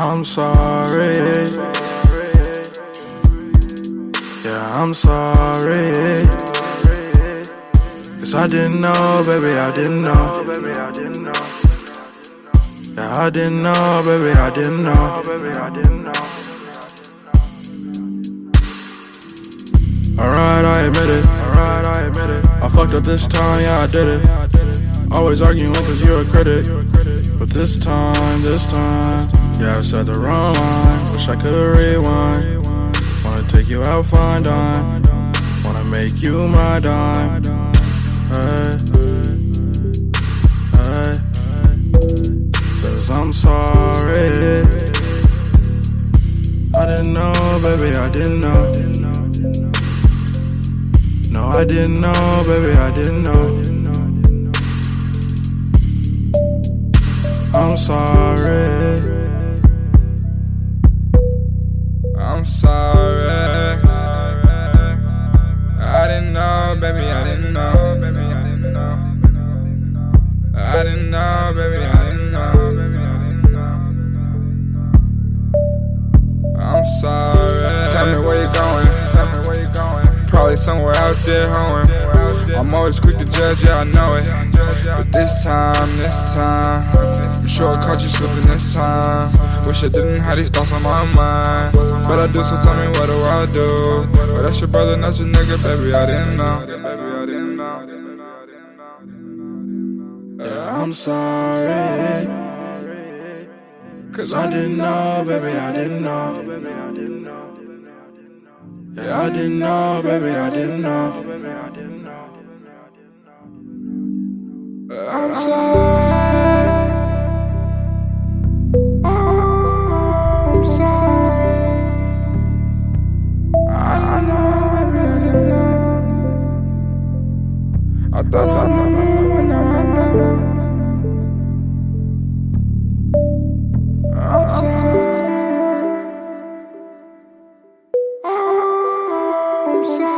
I'm sorry. Yeah, I'm sorry. Cause I didn't know, baby, I didn't know. Yeah, I didn't know, baby, I didn't know. Alright, I admit it. Alright, I admit it. I fucked up this time, yeah, I did it. Always arguing cause you're a critic. But this time, this time, yeah, I said the wrong line. Wish I could rewind. Wanna take you out, fine dime. Wanna make you my dime. Hey. Cause I'm sorry. I didn't know, baby, I didn't know. No, I didn't know, baby, I didn't know. Sorry. I'm sorry. I didn't know, baby, I didn't know, baby, I didn't know. I didn't know, baby, I didn't know, baby, I didn't know. I'm sorry. Tell me where you're going. Somewhere out there hoeing. I'm always quick to judge, yeah, I know it. But this time, this time, I'm sure I caught you slipping this time. Wish I didn't have these thoughts on my mind. But I do, so tell me what do I do? But that's your brother, not your nigga, baby, I didn't know. Yeah, I'm sorry. Cause I didn't know, baby, I didn't know. Yeah, I didn't know, baby, I didn't know. I'm sorry. I'm sorry. I don't know, I didn't know. I thought I knew, but now I know. 下